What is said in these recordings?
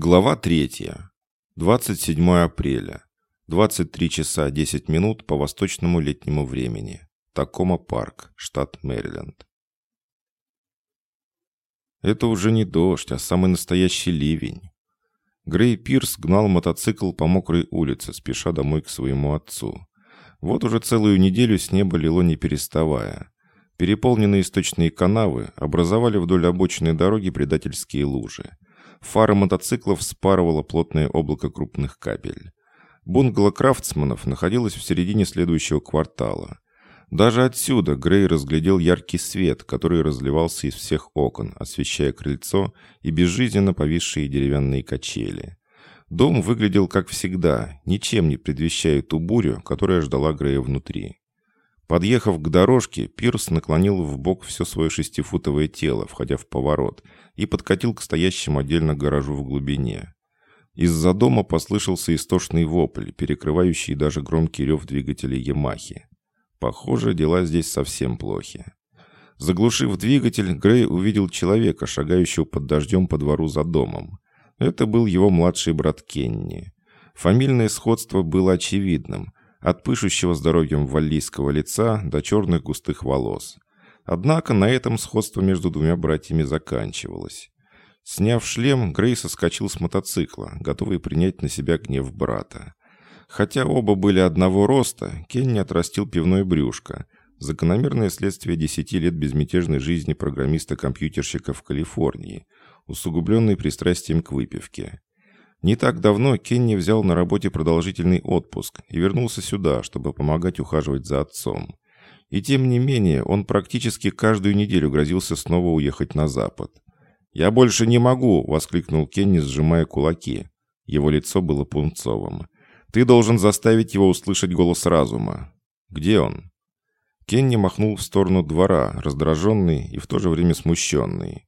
Глава 3. 27 апреля. 23 часа 10 минут по восточному летнему времени. Такома парк, штат Мэриленд. Это уже не дождь, а самый настоящий ливень. Грей Пирс гнал мотоцикл по мокрой улице, спеша домой к своему отцу. Вот уже целую неделю с неба лило не переставая. Переполненные источные канавы образовали вдоль обочины дороги предательские лужи. Фары мотоциклов спарывало плотное облако крупных капель. Бунгало Крафтсманов находилось в середине следующего квартала. Даже отсюда Грей разглядел яркий свет, который разливался из всех окон, освещая крыльцо и безжизненно повисшие деревянные качели. Дом выглядел как всегда, ничем не предвещая ту бурю, которая ждала Грея внутри. Подъехав к дорожке, Пирс наклонил в бок все свое шестифутовое тело, входя в поворот, и подкатил к стоящему отдельно гаражу в глубине. Из-за дома послышался истошный вопль, перекрывающий даже громкий рев двигателей «Ямахи». Похоже, дела здесь совсем плохи. Заглушив двигатель, Грей увидел человека, шагающего под дождем по двору за домом. Это был его младший брат Кенни. Фамильное сходство было очевидным, от пышущего здоровьем валлийского лица до черных густых волос. Однако на этом сходство между двумя братьями заканчивалось. Сняв шлем, Грей соскочил с мотоцикла, готовый принять на себя гнев брата. Хотя оба были одного роста, Кенни отрастил пивное брюшко, закономерное следствие десяти лет безмятежной жизни программиста-компьютерщика в Калифорнии, усугубленной пристрастием к выпивке. Не так давно Кенни взял на работе продолжительный отпуск и вернулся сюда, чтобы помогать ухаживать за отцом. И тем не менее, он практически каждую неделю грозился снова уехать на запад. «Я больше не могу!» — воскликнул Кенни, сжимая кулаки. Его лицо было пунцовым. «Ты должен заставить его услышать голос разума. Где он?» Кенни махнул в сторону двора, раздраженный и в то же время смущенный.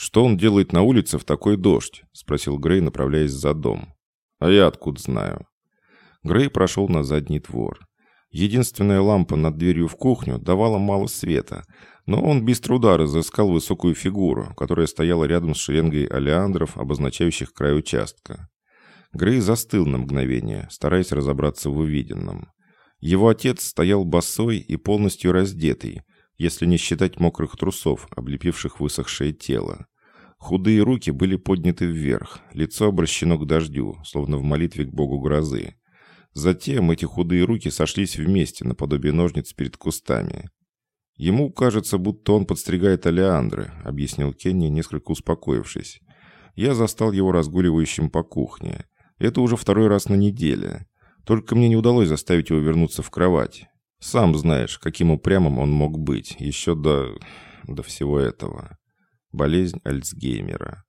«Что он делает на улице в такой дождь?» — спросил Грей, направляясь за дом. «А я откуда знаю?» Грей прошел на задний двор. Единственная лампа над дверью в кухню давала мало света, но он без труда разыскал высокую фигуру, которая стояла рядом с шеренгой алиандров, обозначающих край участка. Грей застыл на мгновение, стараясь разобраться в увиденном. Его отец стоял босой и полностью раздетый, если не считать мокрых трусов, облепивших высохшее тело. Худые руки были подняты вверх, лицо обращено к дождю, словно в молитве к богу грозы. Затем эти худые руки сошлись вместе, наподобие ножниц перед кустами. «Ему кажется, будто он подстригает олеандры», — объяснил Кенни, несколько успокоившись. «Я застал его разгуливающим по кухне. Это уже второй раз на неделе. Только мне не удалось заставить его вернуться в кровать. Сам знаешь, каким упрямым он мог быть еще до... до всего этого. Болезнь Альцгеймера.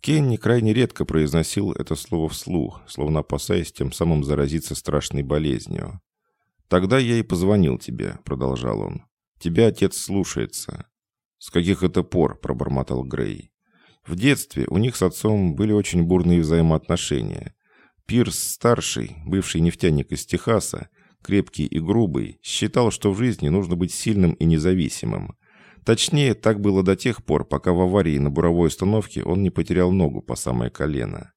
Кенни крайне редко произносил это слово вслух, словно опасаясь тем самым заразиться страшной болезнью. «Тогда я и позвонил тебе», — продолжал он. «Тебя отец слушается». «С каких это пор?» — пробормотал Грей. В детстве у них с отцом были очень бурные взаимоотношения. Пирс-старший, бывший нефтяник из Техаса, крепкий и грубый, считал, что в жизни нужно быть сильным и независимым. Точнее, так было до тех пор, пока в аварии на буровой установке он не потерял ногу по самое колено.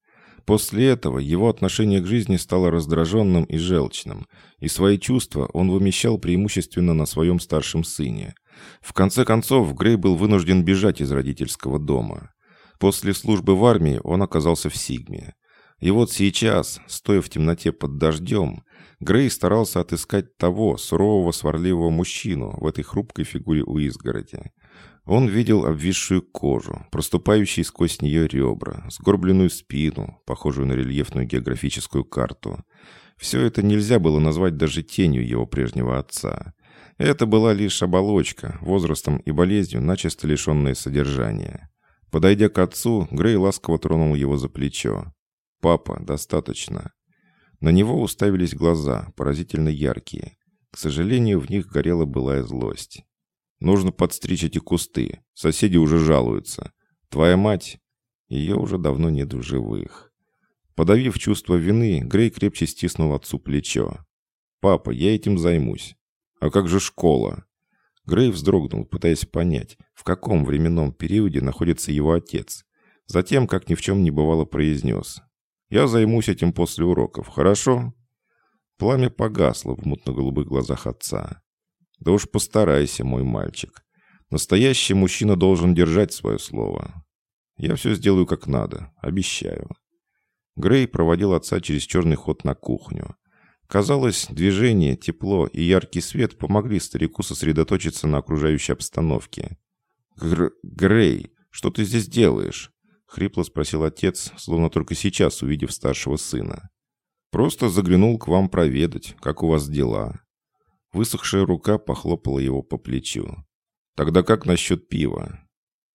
После этого его отношение к жизни стало раздраженным и желчным, и свои чувства он вымещал преимущественно на своем старшем сыне. В конце концов, Грей был вынужден бежать из родительского дома. После службы в армии он оказался в Сигме. И вот сейчас, стоя в темноте под дождем, Грей старался отыскать того сурового сварливого мужчину в этой хрупкой фигуре у изгороди. Он видел обвисшую кожу, проступающие сквозь нее ребра, сгорбленную спину, похожую на рельефную географическую карту. Все это нельзя было назвать даже тенью его прежнего отца. Это была лишь оболочка, возрастом и болезнью начисто лишенная содержания. Подойдя к отцу, Грей ласково тронул его за плечо. «Папа, достаточно. На него уставились глаза, поразительно яркие. К сожалению, в них горела былая злость. «Нужно подстричь эти кусты. Соседи уже жалуются. Твоя мать...» Ее уже давно нет в живых. Подавив чувство вины, Грей крепче стиснул отцу плечо. «Папа, я этим займусь. А как же школа?» Грей вздрогнул, пытаясь понять, в каком временном периоде находится его отец. Затем, как ни в чем не бывало, произнес. «Я займусь этим после уроков, хорошо?» Пламя погасло в мутно-голубых глазах отца. «Да уж постарайся, мой мальчик. Настоящий мужчина должен держать свое слово. Я все сделаю как надо, обещаю». Грей проводил отца через черный ход на кухню. Казалось, движение, тепло и яркий свет помогли старику сосредоточиться на окружающей обстановке. «Гр... Грей, что ты здесь делаешь?» — хрипло спросил отец, словно только сейчас увидев старшего сына. «Просто заглянул к вам проведать, как у вас дела». Высохшая рука похлопала его по плечу. «Тогда как насчет пива?»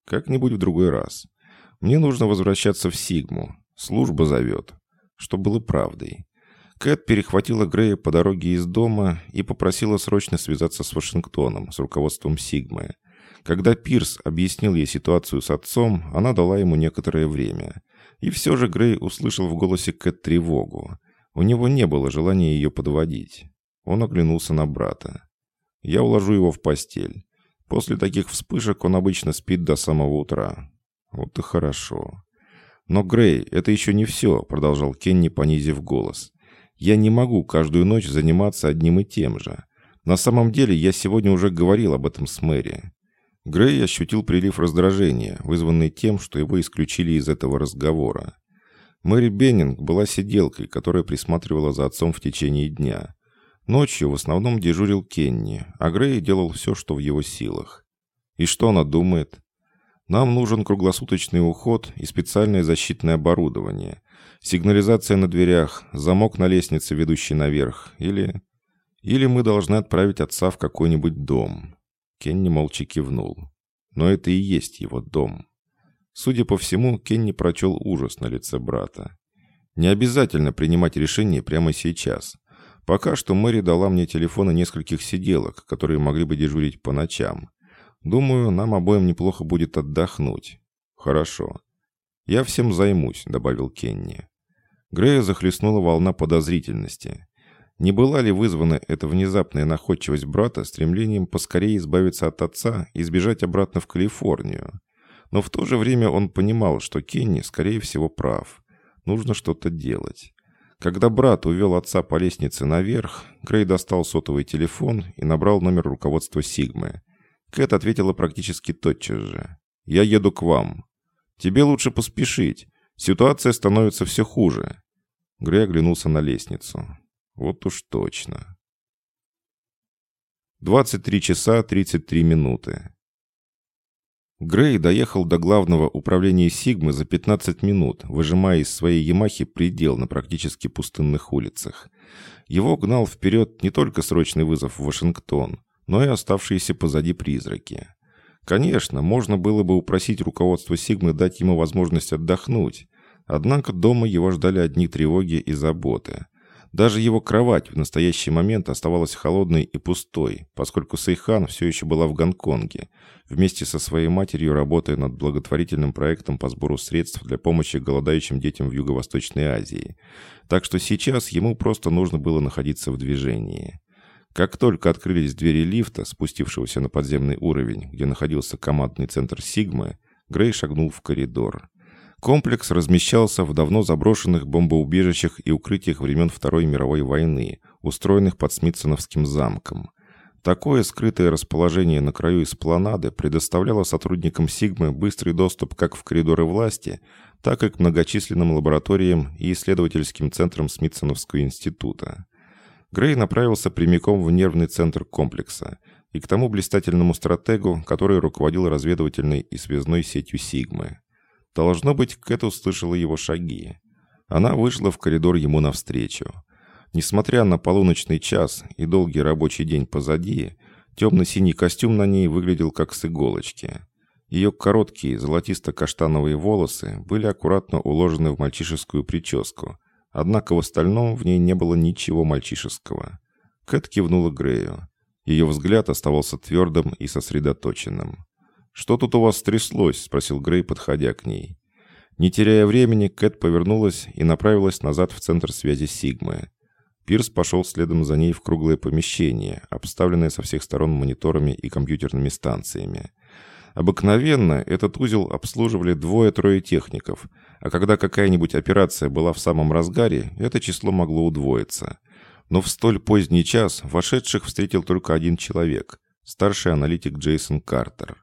«Как-нибудь в другой раз. Мне нужно возвращаться в Сигму. Служба зовет». Что было правдой. Кэт перехватила Грея по дороге из дома и попросила срочно связаться с Вашингтоном, с руководством Сигмы. Когда Пирс объяснил ей ситуацию с отцом, она дала ему некоторое время. И все же Грей услышал в голосе Кэт тревогу. У него не было желания ее подводить. Он оглянулся на брата. «Я уложу его в постель. После таких вспышек он обычно спит до самого утра». «Вот и хорошо». «Но, Грей, это еще не все», — продолжал Кенни, понизив голос. «Я не могу каждую ночь заниматься одним и тем же. На самом деле, я сегодня уже говорил об этом с Мэри. Грей ощутил прилив раздражения, вызванный тем, что его исключили из этого разговора. Мэри Беннинг была сиделкой, которая присматривала за отцом в течение дня. Ночью в основном дежурил Кенни, а Грей делал все, что в его силах. И что она думает? Нам нужен круглосуточный уход и специальное защитное оборудование. Сигнализация на дверях, замок на лестнице, ведущей наверх, или... Или мы должны отправить отца в какой-нибудь дом. Кенни молча кивнул. Но это и есть его дом. Судя по всему, Кенни прочел ужас на лице брата. Не обязательно принимать решение прямо сейчас. Пока что Мэри дала мне телефоны нескольких сиделок, которые могли бы дежурить по ночам. Думаю, нам обоим неплохо будет отдохнуть. Хорошо. Я всем займусь, добавил Кенни. Грея захлестнула волна подозрительности. Не была ли вызвана эта внезапная находчивость брата стремлением поскорее избавиться от отца и сбежать обратно в Калифорнию? Но в то же время он понимал, что Кенни, скорее всего, прав. Нужно что-то делать. Когда брат увел отца по лестнице наверх, Грей достал сотовый телефон и набрал номер руководства Сигмы. Кэт ответила практически тотчас же. «Я еду к вам. Тебе лучше поспешить. Ситуация становится все хуже». Грей оглянулся на лестницу. Вот уж точно. 23 часа 33 минуты. Грей доехал до главного управления Сигмы за 15 минут, выжимая из своей Ямахи предел на практически пустынных улицах. Его гнал вперед не только срочный вызов в Вашингтон, но и оставшиеся позади призраки. Конечно, можно было бы упросить руководство Сигмы дать ему возможность отдохнуть, однако дома его ждали одни тревоги и заботы. Даже его кровать в настоящий момент оставалась холодной и пустой, поскольку Сейхан все еще была в Гонконге, вместе со своей матерью работая над благотворительным проектом по сбору средств для помощи голодающим детям в Юго-Восточной Азии. Так что сейчас ему просто нужно было находиться в движении. Как только открылись двери лифта, спустившегося на подземный уровень, где находился командный центр «Сигмы», Грей шагнул в коридор. Комплекс размещался в давно заброшенных бомбоубежищах и укрытиях времен Второй мировой войны, устроенных под Смитсоновским замком. Такое скрытое расположение на краю эспланады предоставляло сотрудникам Сигмы быстрый доступ как в коридоры власти, так и к многочисленным лабораториям и исследовательским центрам Смитсоновского института. Грей направился прямиком в нервный центр комплекса и к тому блистательному стратегу, который руководил разведывательной и связной сетью Сигмы. Должно быть, Кэт услышала его шаги. Она вышла в коридор ему навстречу. Несмотря на полуночный час и долгий рабочий день позади, темно-синий костюм на ней выглядел как с иголочки. Ее короткие золотисто-каштановые волосы были аккуратно уложены в мальчишескую прическу, однако в остальном в ней не было ничего мальчишеского. Кэт кивнула Грею. Ее взгляд оставался твердым и сосредоточенным. «Что тут у вас стряслось?» — спросил Грей, подходя к ней. Не теряя времени, Кэт повернулась и направилась назад в центр связи Сигмы. Пирс пошел следом за ней в круглое помещение, обставленное со всех сторон мониторами и компьютерными станциями. Обыкновенно этот узел обслуживали двое-трое техников, а когда какая-нибудь операция была в самом разгаре, это число могло удвоиться. Но в столь поздний час вошедших встретил только один человек – старший аналитик Джейсон Картер.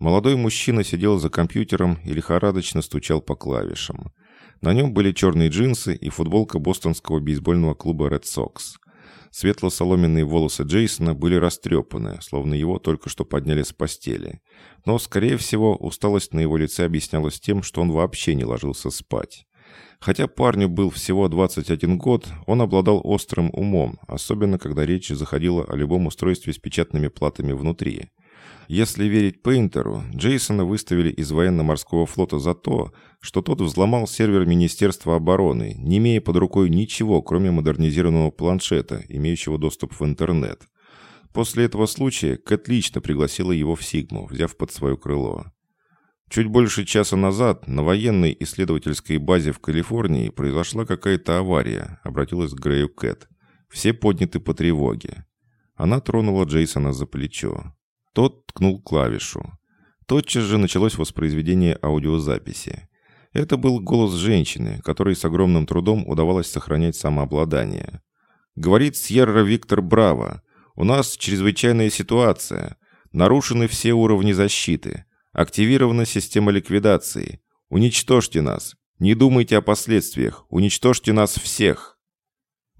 Молодой мужчина сидел за компьютером и лихорадочно стучал по клавишам. На нем были черные джинсы и футболка бостонского бейсбольного клуба Red Sox. Светло-соломенные волосы Джейсона были растрепаны, словно его только что подняли с постели. Но, скорее всего, усталость на его лице объяснялась тем, что он вообще не ложился спать. Хотя парню был всего 21 год, он обладал острым умом, особенно когда речь заходила о любом устройстве с печатными платами внутри. Если верить Пейнтеру, Джейсона выставили из военно-морского флота за то, что тот взломал сервер Министерства обороны, не имея под рукой ничего, кроме модернизированного планшета, имеющего доступ в интернет. После этого случая Кэт лично пригласила его в Сигму, взяв под свое крыло. Чуть больше часа назад на военной исследовательской базе в Калифорнии произошла какая-то авария, обратилась к Грею Кэт. Все подняты по тревоге. Она тронула Джейсона за плечо. Тот ткнул клавишу. Тотчас же началось воспроизведение аудиозаписи. Это был голос женщины, которой с огромным трудом удавалось сохранять самообладание. «Говорит Сьерра Виктор Браво. У нас чрезвычайная ситуация. Нарушены все уровни защиты. Активирована система ликвидации. Уничтожьте нас. Не думайте о последствиях. Уничтожьте нас всех».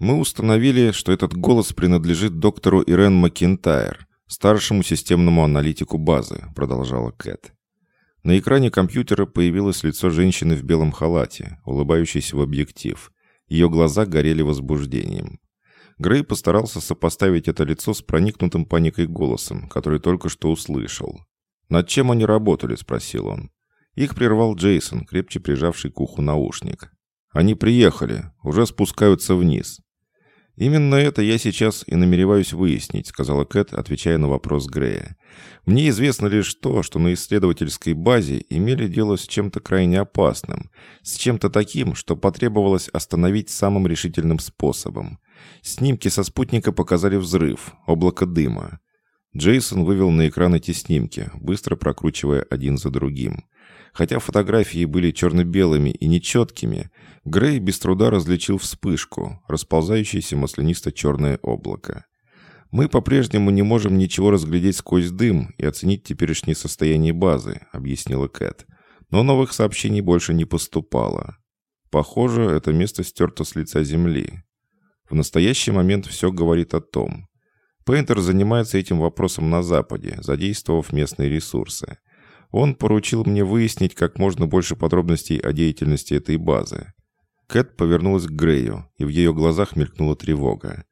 Мы установили, что этот голос принадлежит доктору Ирен Макинтайр старшему системному аналитику базы», — продолжала Кэт. На экране компьютера появилось лицо женщины в белом халате, улыбающейся в объектив. Ее глаза горели возбуждением. Грей постарался сопоставить это лицо с проникнутым паникой голосом, который только что услышал. «Над чем они работали?» – спросил он. Их прервал Джейсон, крепче прижавший к уху наушник. «Они приехали, уже спускаются вниз. «Именно это я сейчас и намереваюсь выяснить», сказала Кэт, отвечая на вопрос Грея. «Мне известно лишь то, что на исследовательской базе имели дело с чем-то крайне опасным, с чем-то таким, что потребовалось остановить самым решительным способом. Снимки со спутника показали взрыв, облако дыма. Джейсон вывел на экран эти снимки, быстро прокручивая один за другим. Хотя фотографии были черно-белыми и нечеткими, Грей без труда различил вспышку, расползающееся маслянисто-черное облако. «Мы по-прежнему не можем ничего разглядеть сквозь дым и оценить теперешнее состояние базы», — объяснила Кэт. «Но новых сообщений больше не поступало. Похоже, это место стерто с лица земли. В настоящий момент все говорит о том. Пейнтер занимается этим вопросом на Западе, задействовав местные ресурсы. Он поручил мне выяснить как можно больше подробностей о деятельности этой базы. Кэт повернулась к Грею, и в ее глазах мелькнула тревога.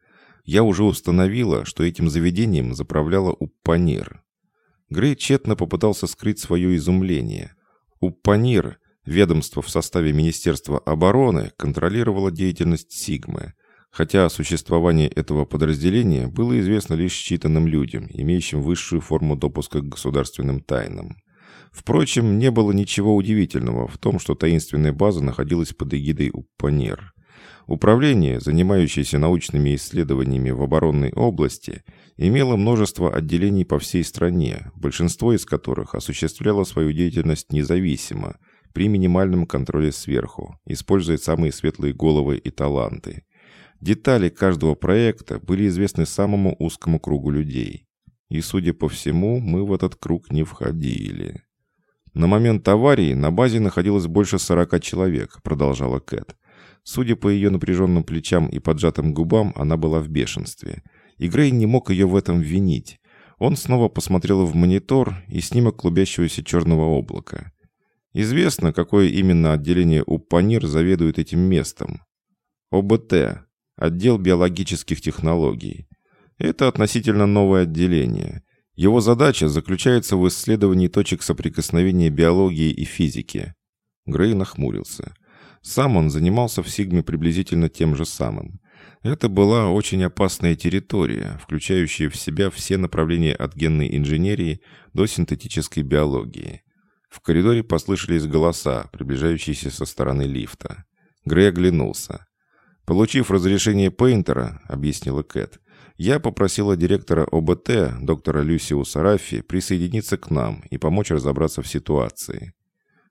Я уже установила, что этим заведением заправляла Уппанир. Грей тщетно попытался скрыть свое изумление. Уппанир, ведомство в составе Министерства обороны, контролировало деятельность Сигмы, хотя существование этого подразделения было известно лишь считанным людям, имеющим высшую форму допуска к государственным тайнам. Впрочем, не было ничего удивительного в том, что таинственная база находилась под эгидой УПАНЕР. Управление, занимающееся научными исследованиями в оборонной области, имело множество отделений по всей стране, большинство из которых осуществляло свою деятельность независимо, при минимальном контроле сверху, используя самые светлые головы и таланты. Детали каждого проекта были известны самому узкому кругу людей. И, судя по всему, мы в этот круг не входили. На момент аварии на базе находилось больше 40 человек, продолжала Кэт. Судя по ее напряженным плечам и поджатым губам, она была в бешенстве. И Грей не мог ее в этом винить. Он снова посмотрел в монитор и снимок клубящегося черного облака. Известно, какое именно отделение у Панир заведует этим местом. ОБТ – отдел биологических технологий. Это относительно новое отделение. Его задача заключается в исследовании точек соприкосновения биологии и физики. Грей нахмурился. Сам он занимался в Сигме приблизительно тем же самым. Это была очень опасная территория, включающая в себя все направления от генной инженерии до синтетической биологии. В коридоре послышались голоса, приближающиеся со стороны лифта. Грей оглянулся. «Получив разрешение Пейнтера», — объяснила Кэт, Я попросила директора ОБТ, доктора Люсиуса Раффи, присоединиться к нам и помочь разобраться в ситуации.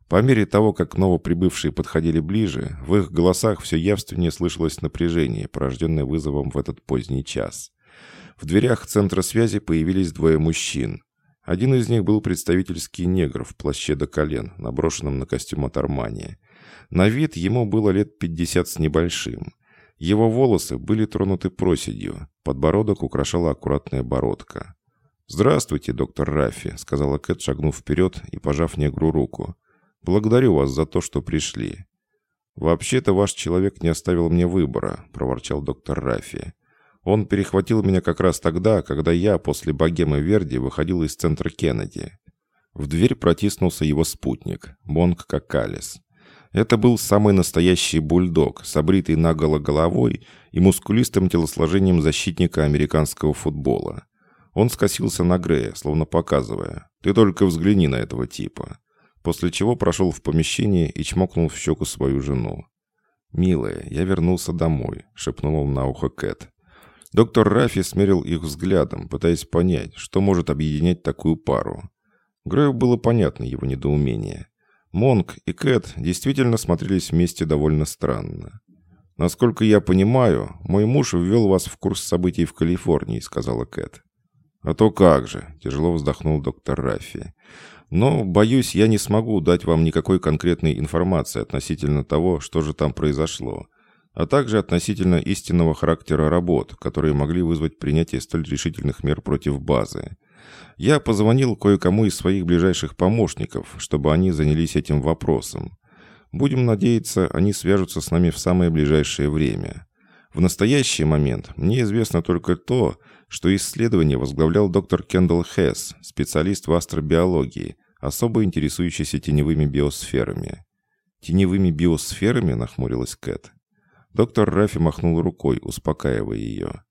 По мере того, как новоприбывшие подходили ближе, в их голосах все явственнее слышалось напряжение, порожденное вызовом в этот поздний час. В дверях центра связи появились двое мужчин. Один из них был представительский негр в плаще до колен, наброшенном на костюм от Армани. На вид ему было лет 50 с небольшим. Его волосы были тронуты проседью, подбородок украшала аккуратная бородка. «Здравствуйте, доктор Раффи», — сказала Кэт, шагнув вперед и пожав негру руку. «Благодарю вас за то, что пришли». «Вообще-то ваш человек не оставил мне выбора», — проворчал доктор Раффи. «Он перехватил меня как раз тогда, когда я после богемы Верди выходил из центра Кеннеди». В дверь протиснулся его спутник, Монг Какалис. Это был самый настоящий бульдог с обритой наголо головой и мускулистым телосложением защитника американского футбола. Он скосился на Грея, словно показывая «Ты только взгляни на этого типа». После чего прошел в помещение и чмокнул в щеку свою жену. «Милая, я вернулся домой», — шепнул он на ухо Кэт. Доктор Рафи смерил их взглядом, пытаясь понять, что может объединять такую пару. Грею было понятно его недоумение. Монк и Кэт действительно смотрелись вместе довольно странно. «Насколько я понимаю, мой муж ввел вас в курс событий в Калифорнии», — сказала Кэт. «А то как же», — тяжело вздохнул доктор Раффи. «Но, боюсь, я не смогу дать вам никакой конкретной информации относительно того, что же там произошло, а также относительно истинного характера работ, которые могли вызвать принятие столь решительных мер против базы. Я позвонил кое-кому из своих ближайших помощников, чтобы они занялись этим вопросом. Будем надеяться, они свяжутся с нами в самое ближайшее время. В настоящий момент мне известно только то, что исследование возглавлял доктор Кендалл Хесс, специалист в астробиологии, особо интересующийся теневыми биосферами. «Теневыми биосферами?» – нахмурилась Кэт. Доктор Рафи махнул рукой, успокаивая ее.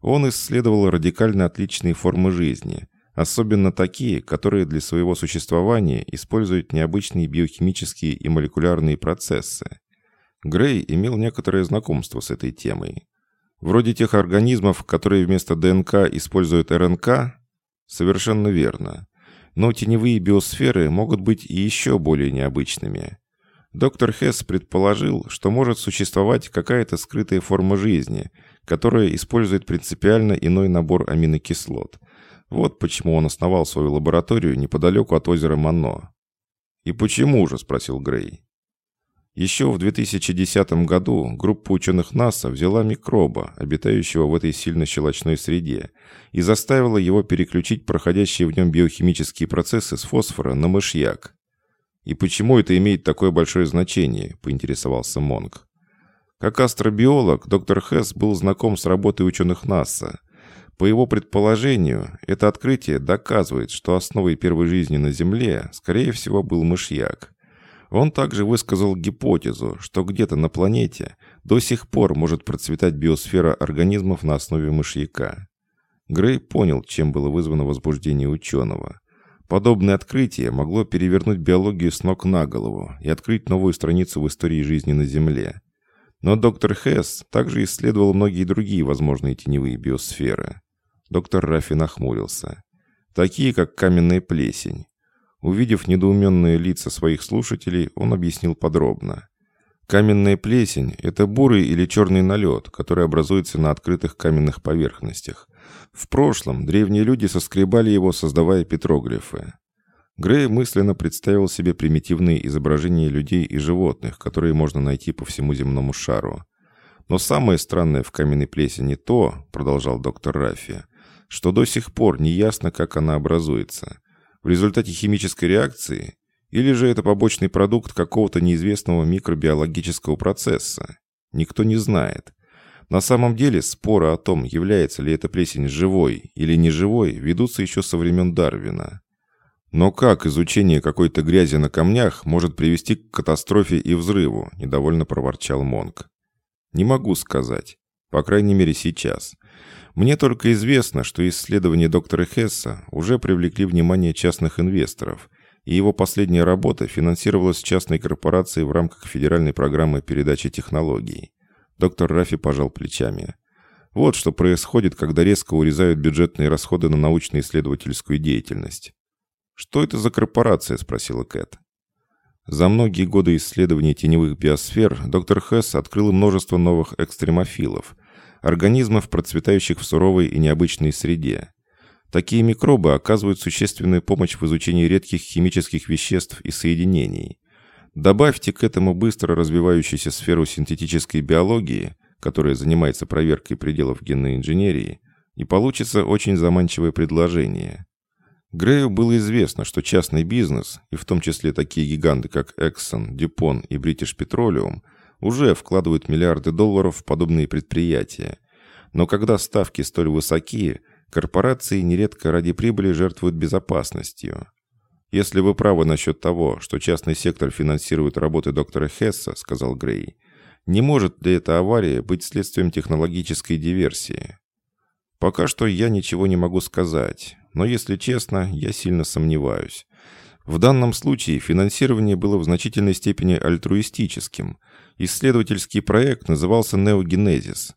Он исследовал радикально отличные формы жизни, Особенно такие, которые для своего существования используют необычные биохимические и молекулярные процессы. Грей имел некоторое знакомство с этой темой. Вроде тех организмов, которые вместо ДНК используют РНК? Совершенно верно. Но теневые биосферы могут быть и еще более необычными. Доктор Хесс предположил, что может существовать какая-то скрытая форма жизни, которая использует принципиально иной набор аминокислот – вот почему он основал свою лабораторию неподалеку от озера Мано. «И почему же?» – спросил Грей. Еще в 2010 году группа ученых НАСА взяла микроба, обитающего в этой сильно щелочной среде, и заставила его переключить проходящие в нем биохимические процессы с фосфора на мышьяк. «И почему это имеет такое большое значение?» – поинтересовался Монг. Как астробиолог, доктор Хесс был знаком с работой ученых НАСА. По его предположению, это открытие доказывает, что основой первой жизни на Земле, скорее всего, был мышьяк. Он также высказал гипотезу, что где-то на планете до сих пор может процветать биосфера организмов на основе мышьяка. Грей понял, чем было вызвано возбуждение ученого. Подобное открытие могло перевернуть биологию с ног на голову и открыть новую страницу в истории жизни на Земле. Но доктор Хесс также исследовал многие другие возможные теневые биосферы. Доктор Рафи нахмурился. Такие, как каменная плесень. Увидев недоуменные лица своих слушателей, он объяснил подробно. Каменная плесень – это бурый или черный налет, который образуется на открытых каменных поверхностях. В прошлом древние люди соскребали его, создавая петроглифы. Грей мысленно представил себе примитивные изображения людей и животных, которые можно найти по всему земному шару. Но самое странное в каменной плесени то, продолжал доктор Рафи, что до сих пор не ясно, как она образуется. В результате химической реакции или же это побочный продукт какого-то неизвестного микробиологического процесса. Никто не знает. На самом деле споры о том, является ли эта плесень живой или неживой, ведутся еще со времен Дарвина. Но как изучение какой-то грязи на камнях может привести к катастрофе и взрыву, недовольно проворчал Монк. Не могу сказать. По крайней мере сейчас. Мне только известно, что исследования доктора Хесса уже привлекли внимание частных инвесторов, и его последняя работа финансировалась частной корпорацией в рамках федеральной программы передачи технологий. Доктор Рафи пожал плечами. Вот что происходит, когда резко урезают бюджетные расходы на научно-исследовательскую деятельность. «Что это за корпорация?» – спросила Кэт. За многие годы исследований теневых биосфер доктор Хесс открыл множество новых экстремофилов, организмов, процветающих в суровой и необычной среде. Такие микробы оказывают существенную помощь в изучении редких химических веществ и соединений. Добавьте к этому быстро развивающуюся сферу синтетической биологии, которая занимается проверкой пределов генной инженерии, и получится очень заманчивое предложение. Грею было известно, что частный бизнес, и в том числе такие гиганты, как Exxon, DuPont и British Petroleum, уже вкладывают миллиарды долларов в подобные предприятия. Но когда ставки столь высоки, корпорации нередко ради прибыли жертвуют безопасностью. «Если вы правы насчет того, что частный сектор финансирует работы доктора Хесса», — сказал Грей, «не может ли эта авария быть следствием технологической диверсии?» «Пока что я ничего не могу сказать, но, если честно, я сильно сомневаюсь. В данном случае финансирование было в значительной степени альтруистическим. Исследовательский проект назывался «Неогенезис».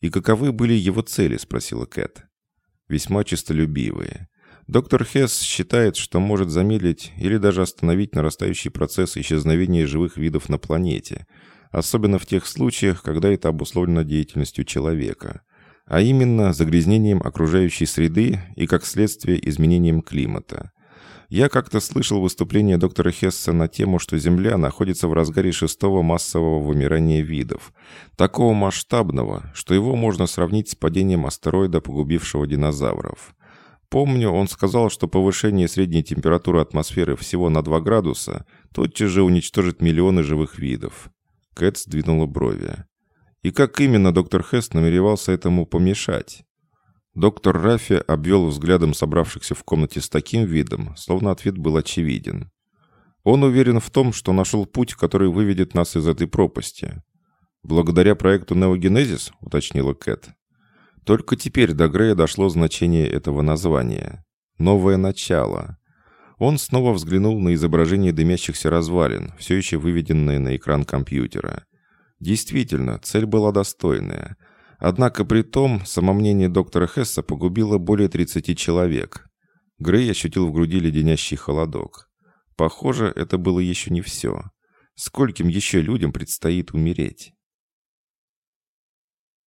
«И каковы были его цели?» – спросила Кэт. «Весьма честолюбивые. Доктор Хесс считает, что может замедлить или даже остановить нарастающий процесс исчезновения живых видов на планете, особенно в тех случаях, когда это обусловлено деятельностью человека а именно загрязнением окружающей среды и, как следствие, изменением климата. Я как-то слышал выступление доктора Хесса на тему, что Земля находится в разгаре шестого массового вымирания видов, такого масштабного, что его можно сравнить с падением астероида, погубившего динозавров. Помню, он сказал, что повышение средней температуры атмосферы всего на 2 градуса тотчас же уничтожит миллионы живых видов. Кэт сдвинула брови. И как именно доктор Хест намеревался этому помешать? Доктор Рафи обвел взглядом собравшихся в комнате с таким видом, словно ответ был очевиден. Он уверен в том, что нашел путь, который выведет нас из этой пропасти. Благодаря проекту «Неогенезис», уточнила Кэт. Только теперь до Грея дошло значение этого названия. «Новое начало». Он снова взглянул на изображение дымящихся развалин, все еще выведенное на экран компьютера. Действительно, цель была достойная. Однако при том самомнение доктора Хесса погубило более 30 человек. Грей ощутил в груди леденящий холодок. Похоже, это было еще не все. Скольким еще людям предстоит умереть?